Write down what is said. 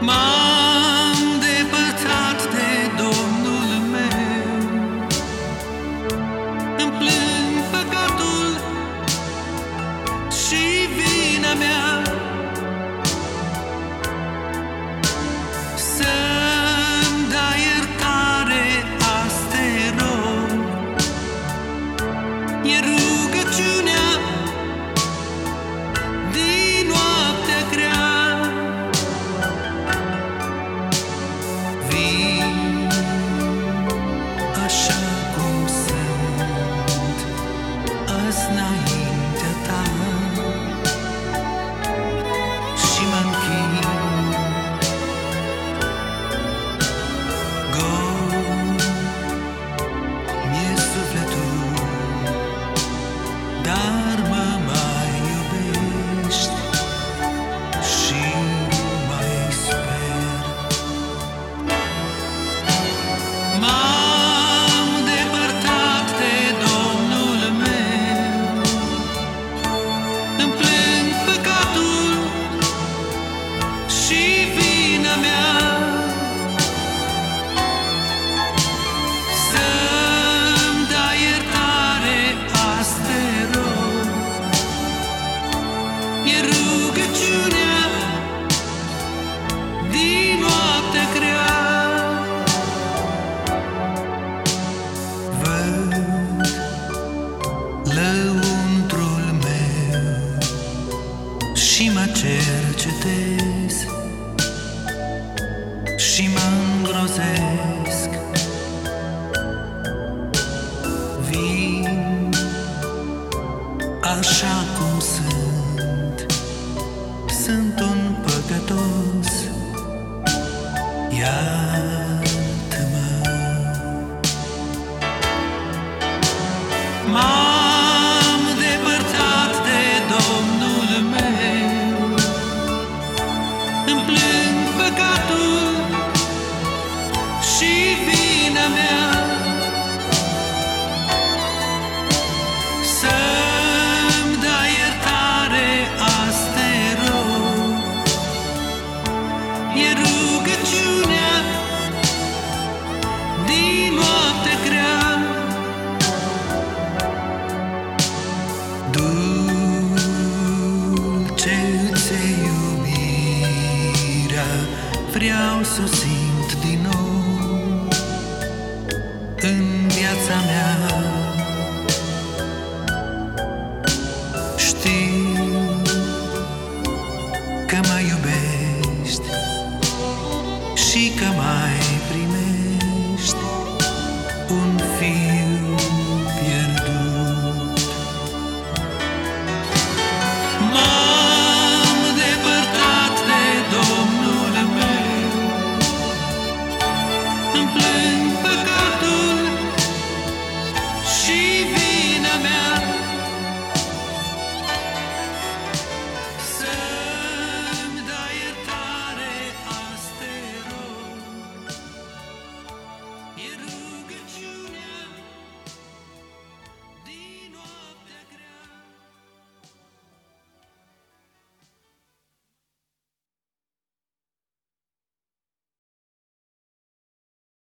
M-am depărtat de Domnul meu. Îmi plâng păcatul și vina mea. Să-mi dai iertare, azi te rog E rugăciunea cercetez și mă îngrozesc. Vin așa cum sunt. Sunt un păcătos. Iartă-mă și vina mea. Să-mi dai iertare, azi te rog E rugăciunea din noaptea grea. Dulce îți e iubirea Vreau să o simt somehow. You do.